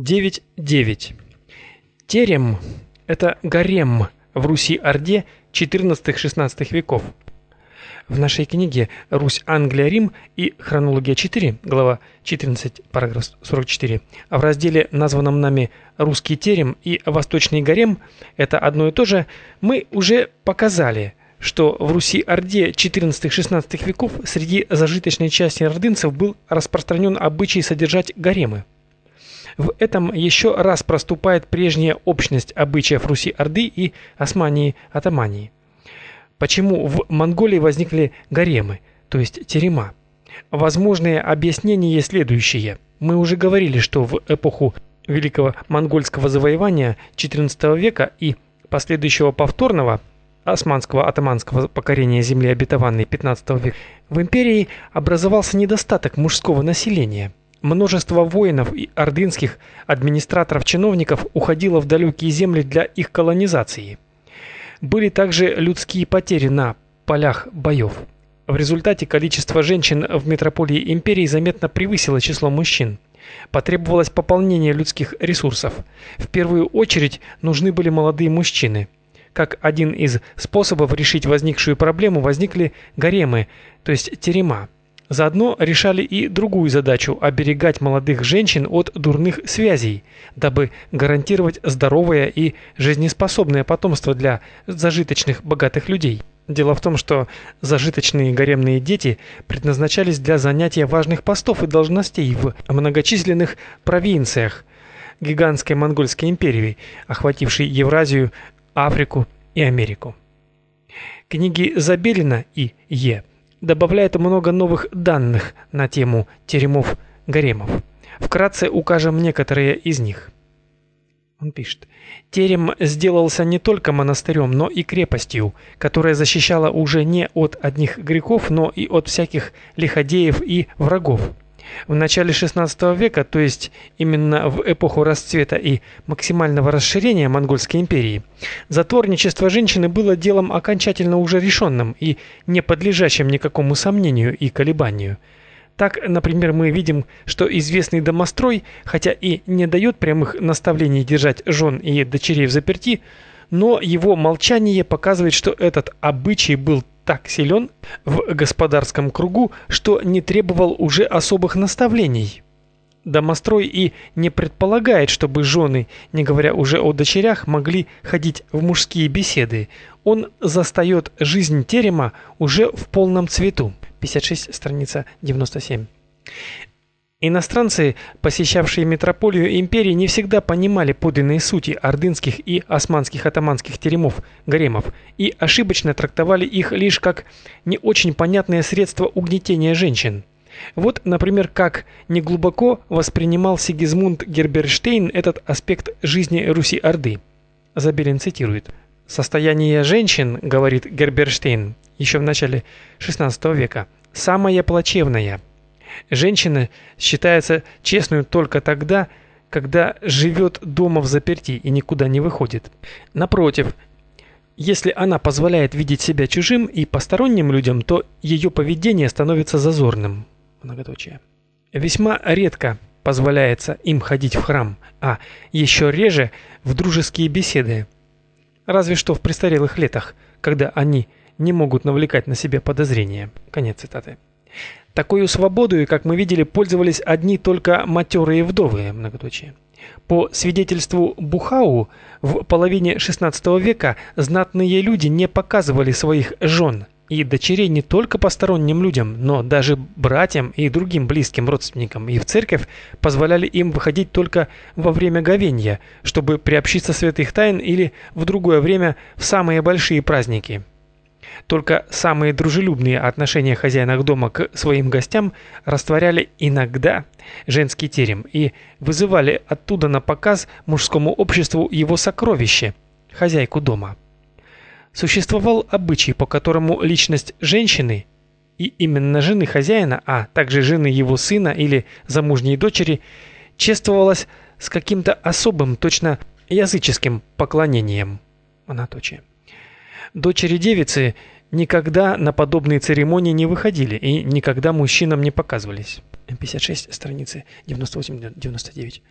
9.9. Терем – это гарем в Руси-Орде XIV-XVI веков. В нашей книге «Русь, Англия, Рим» и «Хронология 4», глава 14, параграф 44, а в разделе, названном нами «Русский терем» и «Восточный гарем» – это одно и то же, мы уже показали, что в Руси-Орде XIV-XVI веков среди зажиточной части ордынцев был распространен обычай содержать гаремы. В этом еще раз проступает прежняя общность обычаев Руси-Орды и Османии-Атамании. Почему в Монголии возникли гаремы, то есть терема? Возможные объяснения следующие. Мы уже говорили, что в эпоху Великого монгольского завоевания XIV века и последующего повторного османского атаманского покорения земли обетованной XV века в империи образовался недостаток мужского населения – Множество воинов и ордынских администраторов-чиновников уходило в далекие земли для их колонизации. Были также людские потери на полях боев. В результате количество женщин в метрополии империи заметно превысило число мужчин. Потребовалось пополнение людских ресурсов. В первую очередь нужны были молодые мужчины. Как один из способов решить возникшую проблему возникли гаремы, то есть терема. Заодно решали и другую задачу оберегать молодых женщин от дурных связей, дабы гарантировать здоровое и жизнеспособное потомство для зажиточных богатых людей. Дело в том, что зажиточные гаремные дети предназначались для занятия важных постов и должностей в многочисленных провинциях гигантской монгольской империи, охватившей Евразию, Африку и Америку. Книги Забелина и Е добавляет много новых данных на тему теремов гаремов. Вкратце укажем некоторые из них. Он пишет: Терем сделался не только монастырем, но и крепостью, которая защищала уже не от одних грехов, но и от всяких лиходеев и врагов. В начале XVI века, то есть именно в эпоху расцвета и максимального расширения монгольской империи, затворничество женщины было делом окончательно уже решенным и не подлежащим никакому сомнению и колебанию. Так, например, мы видим, что известный домострой, хотя и не дает прямых наставлений держать жен и дочерей в заперти, но его молчание показывает, что этот обычай был так силен в господарском кругу, что не требовал уже особых наставлений. Домострой и не предполагает, чтобы жены, не говоря уже о дочерях, могли ходить в мужские беседы. Он застает жизнь терема уже в полном цвету. 56 страница 97. Иностранцы, посещавшие метрополию империи, не всегда понимали подлинные сути ордынских и османских атаманских теремов, гаремов и ошибочно трактовали их лишь как не очень понятное средство угнетения женщин. Вот, например, как неглубоко воспринимал Сигизмунд Герберштейн этот аспект жизни Руси-Орды. Забелин цитирует: "Состояние женщин, говорит Герберштейн, еще в начале XVI века, самое плачевное. Женщина считается честной только тогда, когда живет дома в заперти и никуда не выходит. Напротив, если она позволяет видеть себя чужим и посторонним людям, то ее поведение становится зазорным. Многоточие. Весьма редко позволяется им ходить в храм, а еще реже в дружеские беседы. Разве что в престарелых летах, когда они не могут навлекать на себя подозрения. Конец цитаты. Такой свободой, как мы видели, пользовались одни только матерые вдовы, многоточие. По свидетельству Бухау, в половине XVI века знатные люди не показывали своих жен и дочерей не только посторонним людям, но даже братьям и другим близким родственникам, и в церковь позволяли им выходить только во время говенья, чтобы приобщиться святых тайн или в другое время в самые большие праздники. Только самые дружелюбные отношения хозяина дома к своим гостям растворяли иногда женский терем и вызывали оттуда на показ мужскому обществу его сокровище хозяйку дома. Существовал обычай, по которому личность женщины и именно жены хозяина, а также жены его сына или замужней дочери чествовалась с каким-то особым, точно языческим поклонением. Анаточия. Дочери девицы никогда на подобные церемонии не выходили и никогда мужчинам не показывались. 56 страницы 98-99.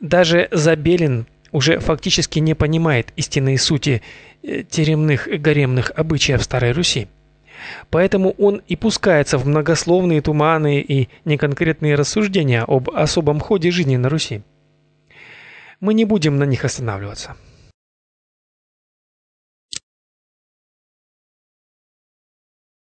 Даже Забелин уже фактически не понимает истинной сути э, теремных гаремных обычаев Старой Руси. Поэтому он и пускается в многословные туманы и неконкретные рассуждения об особом ходе жизни на Руси. Мы не будем на них останавливаться.